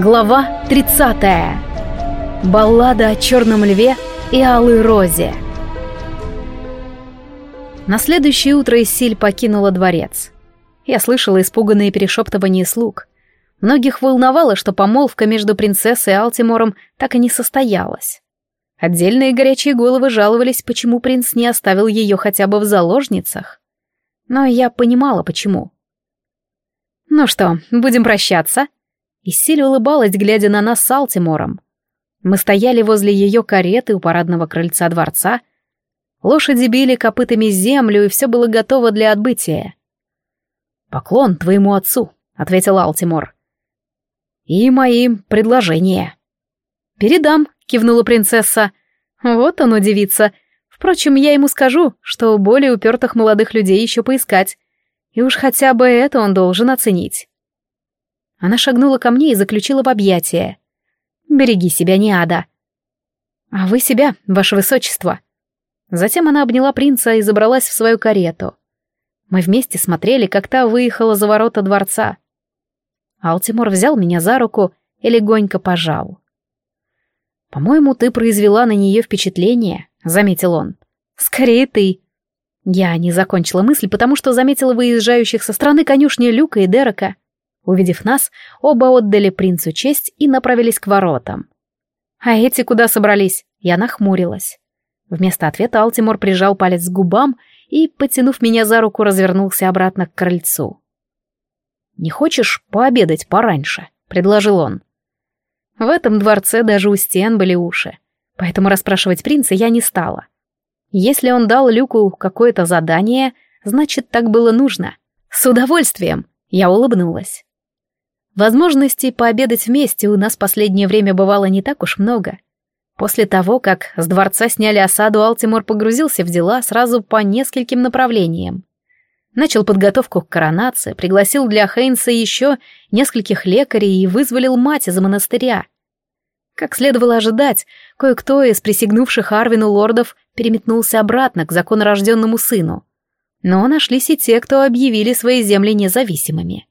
Глава 30. Баллада о черном льве и алой розе. На следующее утро Исиль покинула дворец. Я слышала испуганные перешептывания слуг. Многих волновало, что помолвка между принцессой и Алтимором так и не состоялась. Отдельные горячие головы жаловались, почему принц не оставил ее хотя бы в заложницах. Но я понимала, почему. «Ну что, будем прощаться?» И Силь улыбалась, глядя на нас с Алтимором. Мы стояли возле ее кареты у парадного крыльца дворца. Лошади били копытами землю, и все было готово для отбытия. «Поклон твоему отцу», — ответил Алтимор. «И мои предложения». «Передам», — кивнула принцесса. «Вот он удивится. Впрочем, я ему скажу, что более упертых молодых людей еще поискать. И уж хотя бы это он должен оценить». Она шагнула ко мне и заключила в объятия. «Береги себя, не ада». «А вы себя, ваше высочество». Затем она обняла принца и забралась в свою карету. Мы вместе смотрели, как та выехала за ворота дворца. Алтимор взял меня за руку и легонько пожал. «По-моему, ты произвела на нее впечатление», — заметил он. «Скорее ты». Я не закончила мысль, потому что заметила выезжающих со стороны конюшни Люка и Дерека. Увидев нас, оба отдали принцу честь и направились к воротам. «А эти куда собрались?» Я нахмурилась. Вместо ответа Алтимор прижал палец к губам и, потянув меня за руку, развернулся обратно к крыльцу. «Не хочешь пообедать пораньше?» — предложил он. В этом дворце даже у стен были уши, поэтому расспрашивать принца я не стала. Если он дал Люку какое-то задание, значит, так было нужно. С удовольствием я улыбнулась. Возможностей пообедать вместе у нас последнее время бывало не так уж много. После того, как с дворца сняли осаду, Алтимор погрузился в дела сразу по нескольким направлениям. Начал подготовку к коронации, пригласил для Хейнса еще нескольких лекарей и вызволил мать из монастыря. Как следовало ожидать, кое-кто из присягнувших Арвину лордов переметнулся обратно к законорожденному сыну. Но нашлись и те, кто объявили свои земли независимыми.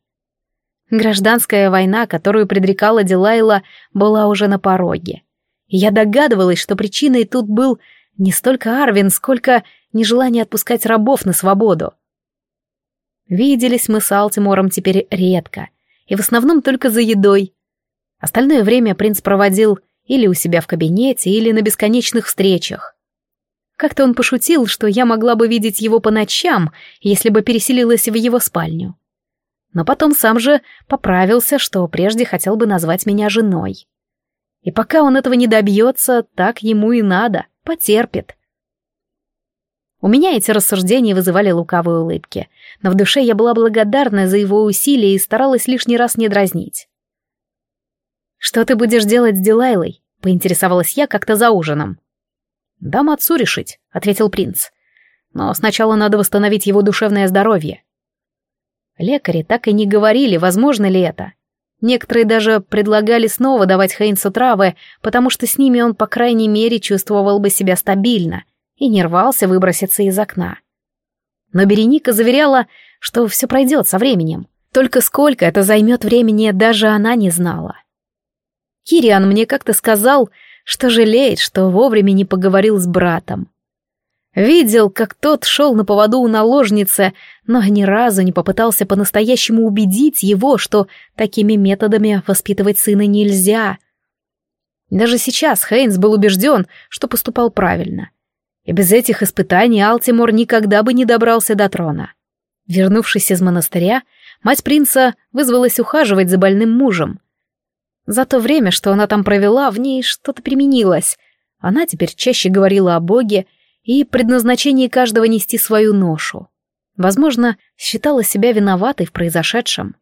Гражданская война, которую предрекала Дилайла, была уже на пороге. Я догадывалась, что причиной тут был не столько Арвин, сколько нежелание отпускать рабов на свободу. Виделись мы с Алтимором теперь редко, и в основном только за едой. Остальное время принц проводил или у себя в кабинете, или на бесконечных встречах. Как-то он пошутил, что я могла бы видеть его по ночам, если бы переселилась в его спальню но потом сам же поправился, что прежде хотел бы назвать меня женой. И пока он этого не добьется, так ему и надо, потерпит. У меня эти рассуждения вызывали лукавые улыбки, но в душе я была благодарна за его усилия и старалась лишний раз не дразнить. «Что ты будешь делать с Дилайлой?» — поинтересовалась я как-то за ужином. «Дам отцу решить», — ответил принц. «Но сначала надо восстановить его душевное здоровье. Лекари так и не говорили, возможно ли это. Некоторые даже предлагали снова давать Хейнсу травы, потому что с ними он, по крайней мере, чувствовал бы себя стабильно и не рвался выброситься из окна. Но Береника заверяла, что все пройдет со временем. Только сколько это займет времени, даже она не знала. Кириан мне как-то сказал, что жалеет, что вовремя не поговорил с братом. Видел, как тот шел на поводу у наложницы, но ни разу не попытался по-настоящему убедить его, что такими методами воспитывать сына нельзя. Даже сейчас Хейнс был убежден, что поступал правильно. И без этих испытаний Алтимор никогда бы не добрался до трона. Вернувшись из монастыря, мать принца вызвалась ухаживать за больным мужем. За то время, что она там провела, в ней что-то применилось. Она теперь чаще говорила о Боге и предназначении каждого нести свою ношу. Возможно, считала себя виноватой в произошедшем.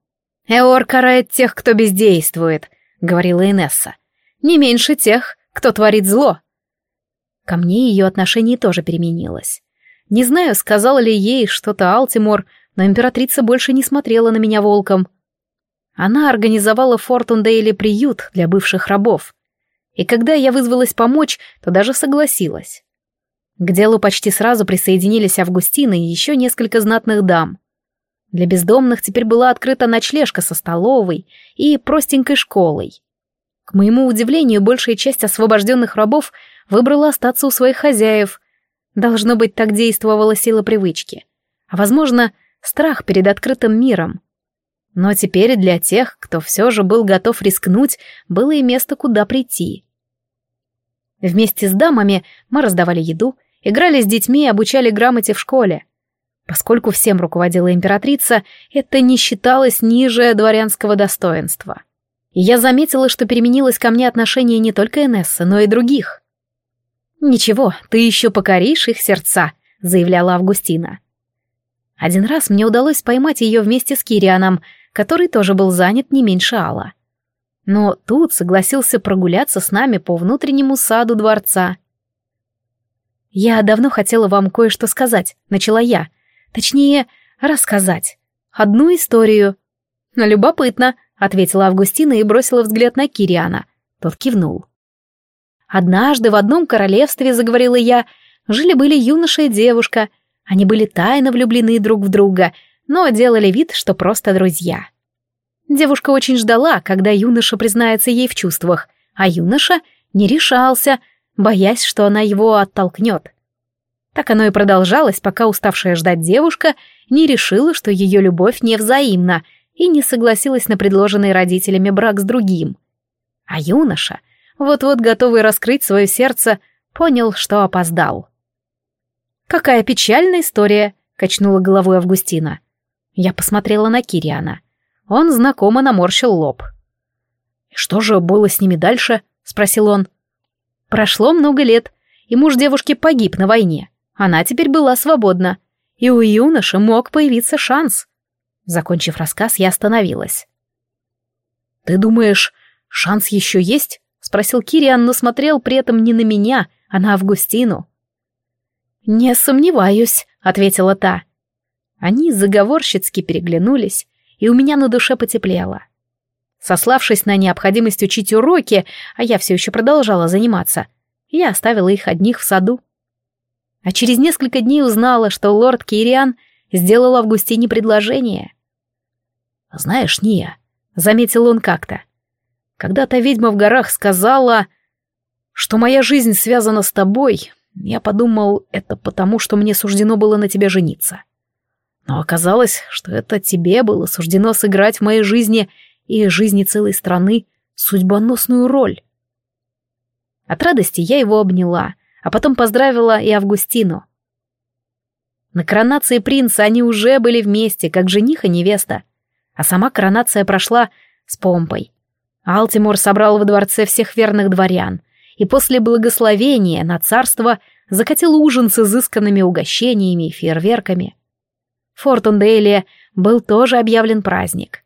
«Эор карает тех, кто бездействует», — говорила Инесса. «Не меньше тех, кто творит зло». Ко мне ее отношение тоже переменилось. Не знаю, сказала ли ей что-то Алтимор, но императрица больше не смотрела на меня волком. Она организовала в Фортундейле приют для бывших рабов. И когда я вызвалась помочь, то даже согласилась. К делу почти сразу присоединились Августина и еще несколько знатных дам. Для бездомных теперь была открыта ночлежка со столовой и простенькой школой. К моему удивлению, большая часть освобожденных рабов выбрала остаться у своих хозяев. Должно быть, так действовала сила привычки. А, возможно, страх перед открытым миром. Но теперь для тех, кто все же был готов рискнуть, было и место, куда прийти. Вместе с дамами мы раздавали еду, играли с детьми и обучали грамоте в школе. Поскольку всем руководила императрица, это не считалось ниже дворянского достоинства. И я заметила, что переменилось ко мне отношение не только Энессы, но и других. «Ничего, ты еще покоришь их сердца», — заявляла Августина. Один раз мне удалось поймать ее вместе с Кирианом, который тоже был занят не меньше Алла. Но тут согласился прогуляться с нами по внутреннему саду дворца. «Я давно хотела вам кое-что сказать», — начала я. Точнее, рассказать. Одну историю. «Любопытно», — ответила Августина и бросила взгляд на Кириана. Тот кивнул. «Однажды в одном королевстве, — заговорила я, — жили-были юноша и девушка. Они были тайно влюблены друг в друга, но делали вид, что просто друзья. Девушка очень ждала, когда юноша признается ей в чувствах, а юноша не решался, боясь, что она его оттолкнет. Так оно и продолжалось, пока уставшая ждать девушка не решила, что ее любовь невзаимна, и не согласилась на предложенный родителями брак с другим. А юноша, вот-вот готовый раскрыть свое сердце, понял, что опоздал. «Какая печальная история», — качнула головой Августина. Я посмотрела на Кириана. Он знакомо наморщил лоб. «Что же было с ними дальше?» — спросил он. «Прошло много лет, и муж девушки погиб на войне. Она теперь была свободна, и у юноши мог появиться шанс». Закончив рассказ, я остановилась. «Ты думаешь, шанс еще есть?» — спросил Кириан, но смотрел при этом не на меня, а на Августину. «Не сомневаюсь», — ответила та. Они заговорщицки переглянулись, и у меня на душе потеплело. Сославшись на необходимость учить уроки, а я все еще продолжала заниматься, я оставила их одних в саду. А через несколько дней узнала, что лорд Кириан сделал Августине предложение. «Знаешь, Ния», — заметил он как-то, — «когда-то ведьма в горах сказала, что моя жизнь связана с тобой, я подумал, это потому, что мне суждено было на тебе жениться. Но оказалось, что это тебе было суждено сыграть в моей жизни и жизни целой страны судьбоносную роль. От радости я его обняла, а потом поздравила и Августину. На коронации принца они уже были вместе, как жених и невеста, а сама коронация прошла с помпой. Алтимор собрал во дворце всех верных дворян, и после благословения на царство закатил ужин с изысканными угощениями и фейерверками. В Фортундейле был тоже объявлен праздник.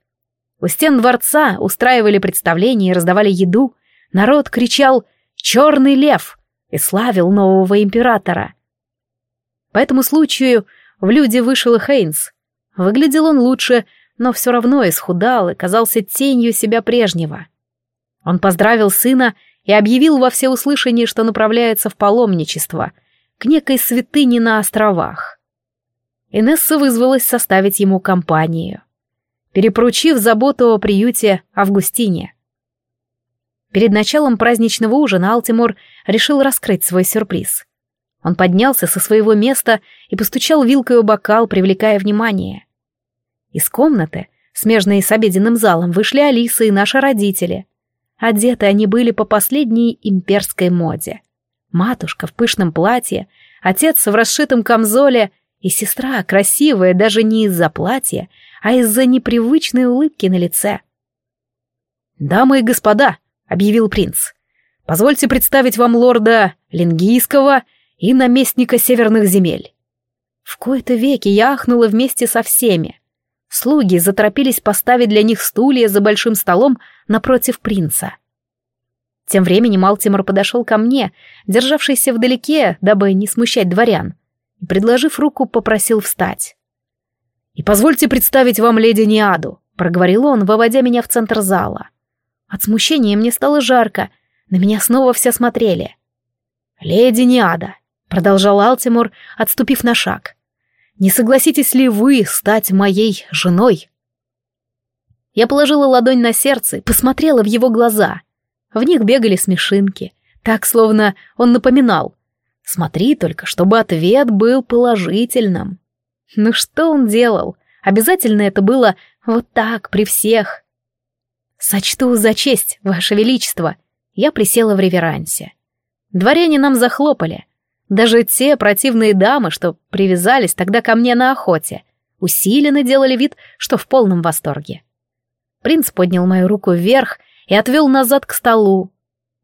У стен дворца устраивали представления и раздавали еду. Народ кричал «Черный лев!» и славил нового императора. По этому случаю в люди вышел и Хейнс. Выглядел он лучше, но все равно исхудал и казался тенью себя прежнего. Он поздравил сына и объявил во всеуслышание, что направляется в паломничество, к некой святыне на островах. Инесса вызвалась составить ему компанию, перепоручив заботу о приюте Августине. Перед началом праздничного ужина Алтимор решил раскрыть свой сюрприз. Он поднялся со своего места и постучал вилкой о бокал, привлекая внимание. Из комнаты, смежной с обеденным залом, вышли Алиса и наши родители. Одеты они были по последней имперской моде. Матушка в пышном платье, отец в расшитом камзоле и сестра красивая даже не из-за платья, а из-за непривычной улыбки на лице. «Дамы и господа», — объявил принц, — «позвольте представить вам лорда Лингийского и наместника северных земель». В кои-то веки я ахнула вместе со всеми. Слуги заторопились поставить для них стулья за большим столом напротив принца. Тем временем Алтимор подошел ко мне, державшийся вдалеке, дабы не смущать дворян и, предложив руку, попросил встать. «И позвольте представить вам леди Ниаду», — проговорил он, выводя меня в центр зала. От смущения мне стало жарко, на меня снова все смотрели. «Леди Ниада», — продолжал Алтимур, отступив на шаг, — «не согласитесь ли вы стать моей женой?» Я положила ладонь на сердце и посмотрела в его глаза. В них бегали смешинки, так, словно он напоминал. Смотри только, чтобы ответ был положительным. Ну что он делал? Обязательно это было вот так, при всех. «Сочту за честь, Ваше Величество!» Я присела в реверансе. Дворяне нам захлопали. Даже те противные дамы, что привязались тогда ко мне на охоте, усиленно делали вид, что в полном восторге. Принц поднял мою руку вверх и отвел назад к столу,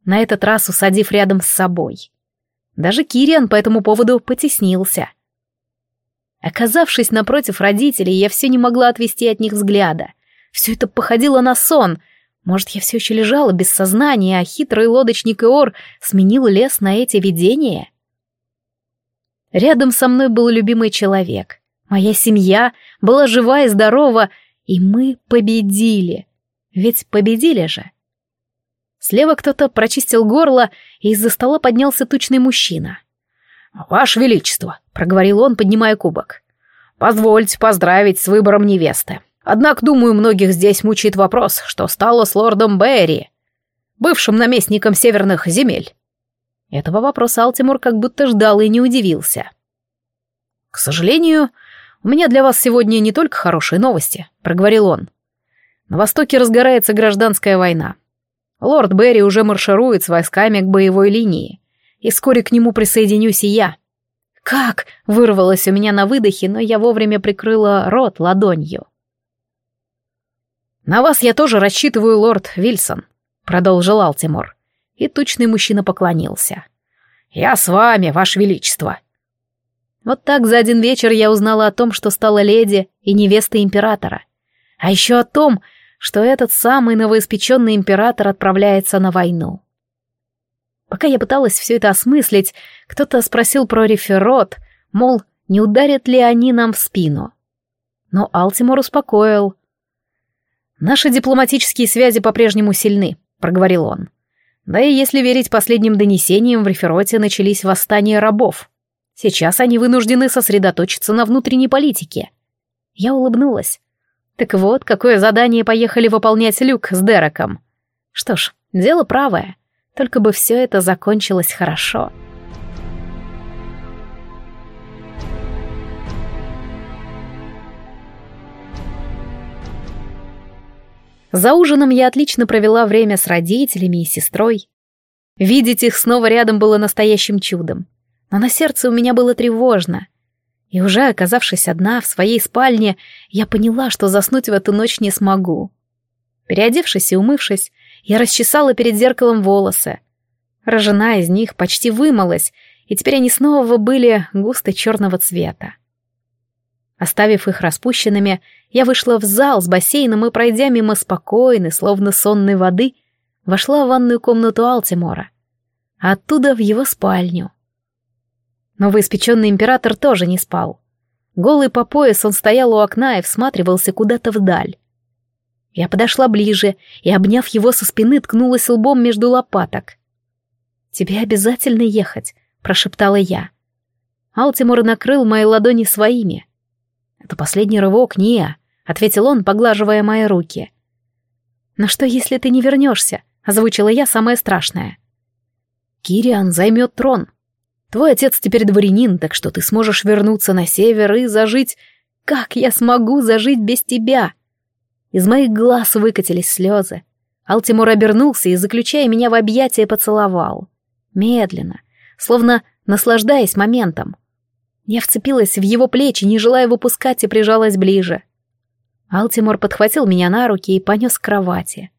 на этот раз усадив рядом с собой. Даже Кириан по этому поводу потеснился. Оказавшись напротив родителей, я все не могла отвести от них взгляда. Все это походило на сон. Может, я все еще лежала без сознания, а хитрый лодочник Иор сменил лес на эти видения? Рядом со мной был любимый человек. Моя семья была жива и здорова, и мы победили. Ведь победили же. Слева кто-то прочистил горло, и из-за стола поднялся тучный мужчина. «Ваше Величество», — проговорил он, поднимая кубок, — «позвольте поздравить с выбором невесты. Однако, думаю, многих здесь мучает вопрос, что стало с лордом Берри, бывшим наместником северных земель». Этого вопроса Алтимур как будто ждал и не удивился. «К сожалению, у меня для вас сегодня не только хорошие новости», — проговорил он. «На Востоке разгорается гражданская война. Лорд Берри уже марширует с войсками к боевой линии, и вскоре к нему присоединюсь и я. «Как?» — вырвалось у меня на выдохе, но я вовремя прикрыла рот ладонью. «На вас я тоже рассчитываю, лорд Вильсон», — продолжил Алтимор. И тучный мужчина поклонился. «Я с вами, ваше величество». Вот так за один вечер я узнала о том, что стала леди и невестой императора. А еще о том, что этот самый новоиспеченный император отправляется на войну. Пока я пыталась все это осмыслить, кто-то спросил про реферот, мол, не ударят ли они нам в спину. Но Алтимор успокоил. «Наши дипломатические связи по-прежнему сильны», — проговорил он. «Да и если верить последним донесениям, в рефероте начались восстания рабов. Сейчас они вынуждены сосредоточиться на внутренней политике». Я улыбнулась. Так вот, какое задание поехали выполнять Люк с Дереком. Что ж, дело правое. Только бы все это закончилось хорошо. За ужином я отлично провела время с родителями и сестрой. Видеть их снова рядом было настоящим чудом. Но на сердце у меня было тревожно. И уже оказавшись одна в своей спальне, я поняла, что заснуть в эту ночь не смогу. Переодевшись и умывшись, я расчесала перед зеркалом волосы. Рожена из них почти вымылась, и теперь они снова были густо черного цвета. Оставив их распущенными, я вышла в зал с бассейном и, пройдя мимо спокойной, словно сонной воды, вошла в ванную комнату Алтимора. А оттуда в его спальню. Новоиспеченный император тоже не спал. Голый по пояс он стоял у окна и всматривался куда-то вдаль. Я подошла ближе и, обняв его со спины, ткнулась лбом между лопаток. «Тебе обязательно ехать», — прошептала я. Алтимор накрыл мои ладони своими. «Это последний рывок, Ния», — ответил он, поглаживая мои руки. «Но что, если ты не вернешься?» — озвучила я самое страшное. «Кириан займет трон», Твой отец теперь дворянин, так что ты сможешь вернуться на север и зажить... Как я смогу зажить без тебя? Из моих глаз выкатились слезы. Алтимур обернулся и, заключая меня в объятия, поцеловал. Медленно, словно наслаждаясь моментом. Я вцепилась в его плечи, не желая выпускать, и прижалась ближе. Алтимор подхватил меня на руки и понес к кровати.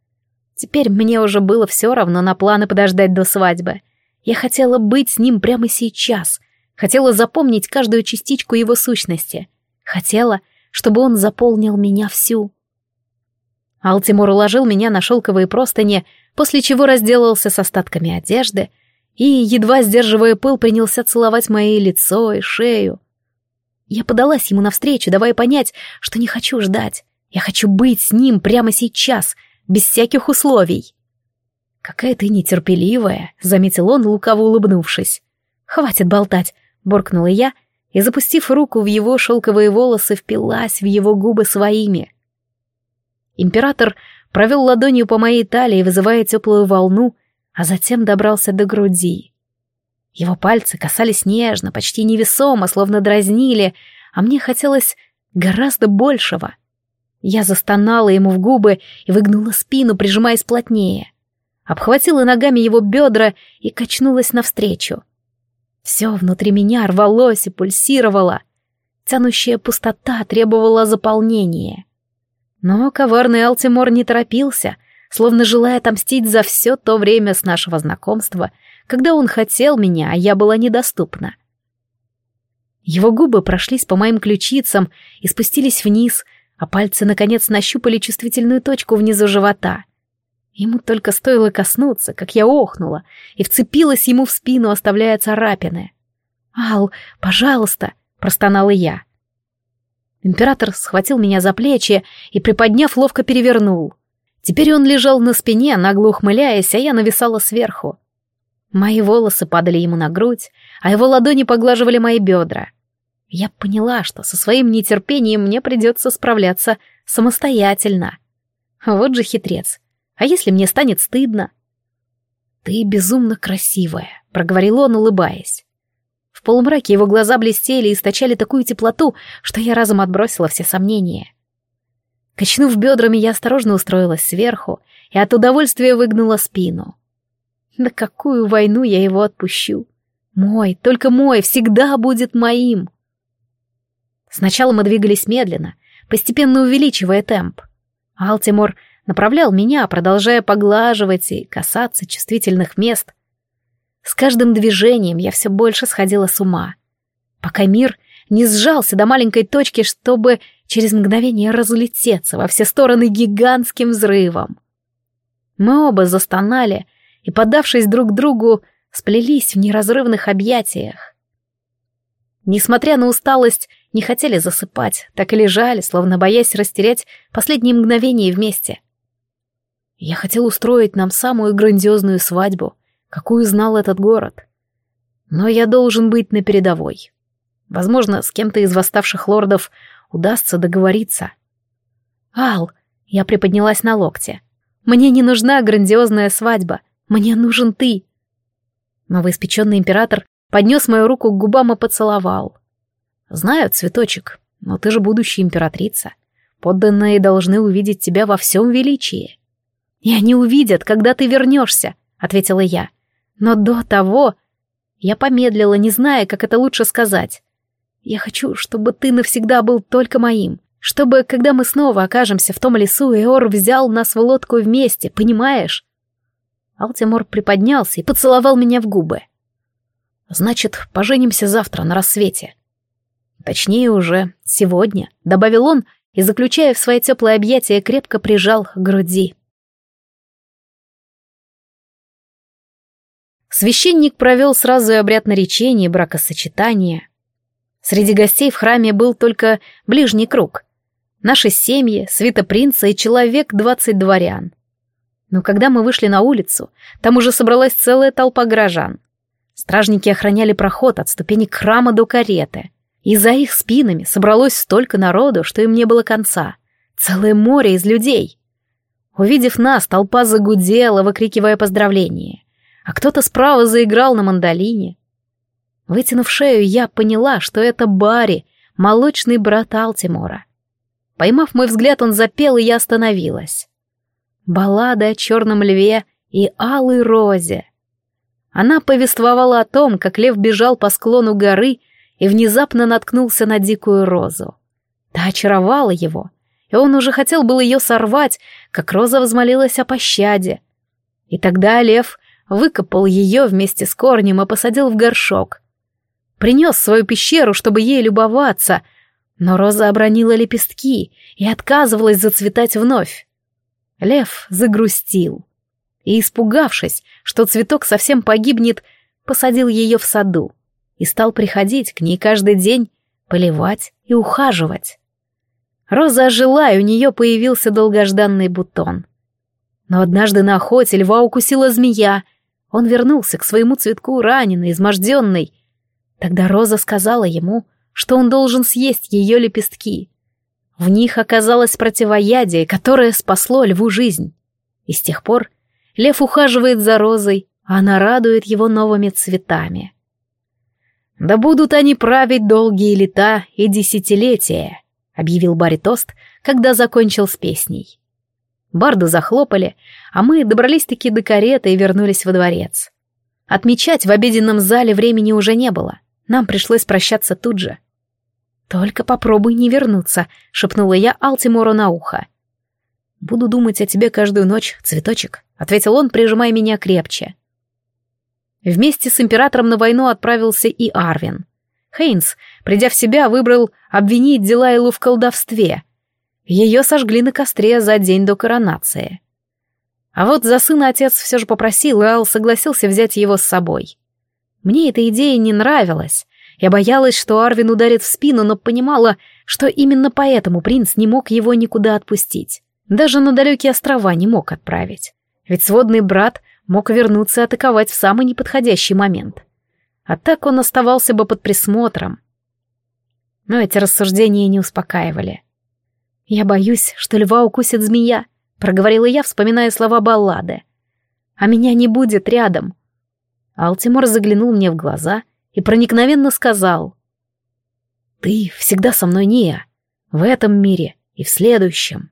Теперь мне уже было все равно на планы подождать до свадьбы — я хотела быть с ним прямо сейчас. Хотела запомнить каждую частичку его сущности. Хотела, чтобы он заполнил меня всю. Алтимор уложил меня на шелковые простыни, после чего разделался с остатками одежды и, едва сдерживая пыл, принялся целовать мое лицо и шею. Я подалась ему навстречу, давая понять, что не хочу ждать. Я хочу быть с ним прямо сейчас, без всяких условий. «Какая ты нетерпеливая», — заметил он, лукаво улыбнувшись. «Хватит болтать», — буркнула я, и, запустив руку в его шелковые волосы, впилась в его губы своими. Император провел ладонью по моей талии, вызывая теплую волну, а затем добрался до груди. Его пальцы касались нежно, почти невесомо, словно дразнили, а мне хотелось гораздо большего. Я застонала ему в губы и выгнула спину, прижимаясь плотнее. Обхватила ногами его бедра и качнулась навстречу. Все внутри меня рвалось и пульсировало. Тянущая пустота требовала заполнения. Но коварный Алтимор не торопился, словно желая отомстить за все то время с нашего знакомства, когда он хотел меня, а я была недоступна. Его губы прошлись по моим ключицам и спустились вниз, а пальцы, наконец, нащупали чувствительную точку внизу живота. Ему только стоило коснуться, как я охнула, и вцепилась ему в спину, оставляя царапины. «Ал, пожалуйста!» — простонала я. Император схватил меня за плечи и, приподняв, ловко перевернул. Теперь он лежал на спине, нагло ухмыляясь, а я нависала сверху. Мои волосы падали ему на грудь, а его ладони поглаживали мои бедра. Я поняла, что со своим нетерпением мне придется справляться самостоятельно. Вот же хитрец. А если мне станет стыдно? «Ты безумно красивая», — проговорил он, улыбаясь. Полумраке его глаза блестели и источали такую теплоту, что я разом отбросила все сомнения. Качнув бедрами, я осторожно устроилась сверху и от удовольствия выгнула спину. На какую войну я его отпущу? Мой, только мой, всегда будет моим. Сначала мы двигались медленно, постепенно увеличивая темп. Алтимор направлял меня, продолжая поглаживать и касаться чувствительных мест, с каждым движением я все больше сходила с ума. Пока мир не сжался до маленькой точки, чтобы через мгновение разлететься во все стороны гигантским взрывом. Мы оба застонали и, подавшись друг другу, сплелись в неразрывных объятиях. Несмотря на усталость, не хотели засыпать, так и лежали, словно боясь растерять последние мгновения вместе. Я хотел устроить нам самую грандиозную свадьбу — какую знал этот город. Но я должен быть на передовой. Возможно, с кем-то из восставших лордов удастся договориться. «Ал!» — я приподнялась на локте. «Мне не нужна грандиозная свадьба. Мне нужен ты!» Новоиспеченный император поднес мою руку к губам и поцеловал. «Знаю, цветочек, но ты же будущая императрица. Подданные должны увидеть тебя во всем величии». «И они увидят, когда ты вернешься», — ответила я. Но до того... Я помедлила, не зная, как это лучше сказать. Я хочу, чтобы ты навсегда был только моим. Чтобы, когда мы снова окажемся в том лесу, Эор взял нас в лодку вместе, понимаешь? Алтимор приподнялся и поцеловал меня в губы. «Значит, поженимся завтра на рассвете». Точнее уже сегодня, добавил он и, заключая в свои теплые объятия, крепко прижал к груди. Священник провел сразу и обряд наречения и бракосочетания. Среди гостей в храме был только ближний круг. Наши семьи, свита принца и человек двадцать дворян. Но когда мы вышли на улицу, там уже собралась целая толпа горожан. Стражники охраняли проход от ступенек храма до кареты. И за их спинами собралось столько народу, что им не было конца. Целое море из людей. Увидев нас, толпа загудела, выкрикивая поздравления а кто-то справа заиграл на мандолине. Вытянув шею, я поняла, что это Барри, молочный брат Алтимора. Поймав мой взгляд, он запел, и я остановилась. Баллада о черном льве и алой розе. Она повествовала о том, как лев бежал по склону горы и внезапно наткнулся на дикую розу. Та очаровала его, и он уже хотел был ее сорвать, как роза взмолилась о пощаде. И тогда лев выкопал ее вместе с корнем и посадил в горшок. Принес свою пещеру, чтобы ей любоваться, но роза обронила лепестки и отказывалась зацветать вновь. Лев загрустил и, испугавшись, что цветок совсем погибнет, посадил ее в саду и стал приходить к ней каждый день, поливать и ухаживать. Роза ожила, и у нее появился долгожданный бутон. Но однажды на охоте льва укусила змея — он вернулся к своему цветку раненый, изможденный. Тогда Роза сказала ему, что он должен съесть ее лепестки. В них оказалось противоядие, которое спасло льву жизнь. И с тех пор лев ухаживает за розой, а она радует его новыми цветами. «Да будут они править долгие лета и десятилетия», — объявил Барри Тост, когда закончил с песней. Барды захлопали, а мы добрались-таки до кареты и вернулись во дворец. Отмечать в обеденном зале времени уже не было. Нам пришлось прощаться тут же. «Только попробуй не вернуться», — шепнула я Алтимору на ухо. «Буду думать о тебе каждую ночь, цветочек», — ответил он, прижимая меня крепче. Вместе с императором на войну отправился и Арвин. Хейнс, придя в себя, выбрал обвинить Дилайлу в колдовстве. Ее сожгли на костре за день до коронации. А вот за сына отец все же попросил, и Ал согласился взять его с собой. Мне эта идея не нравилась, я боялась, что Арвин ударит в спину, но понимала, что именно поэтому принц не мог его никуда отпустить. Даже на далекие острова не мог отправить. Ведь сводный брат мог вернуться и атаковать в самый неподходящий момент. А так он оставался бы под присмотром. Но эти рассуждения не успокаивали. «Я боюсь, что льва укусит змея», — проговорила я, вспоминая слова баллады. «А меня не будет рядом». Алтимор заглянул мне в глаза — и проникновенно сказал. «Ты всегда со мной, Ния, в этом мире и в следующем».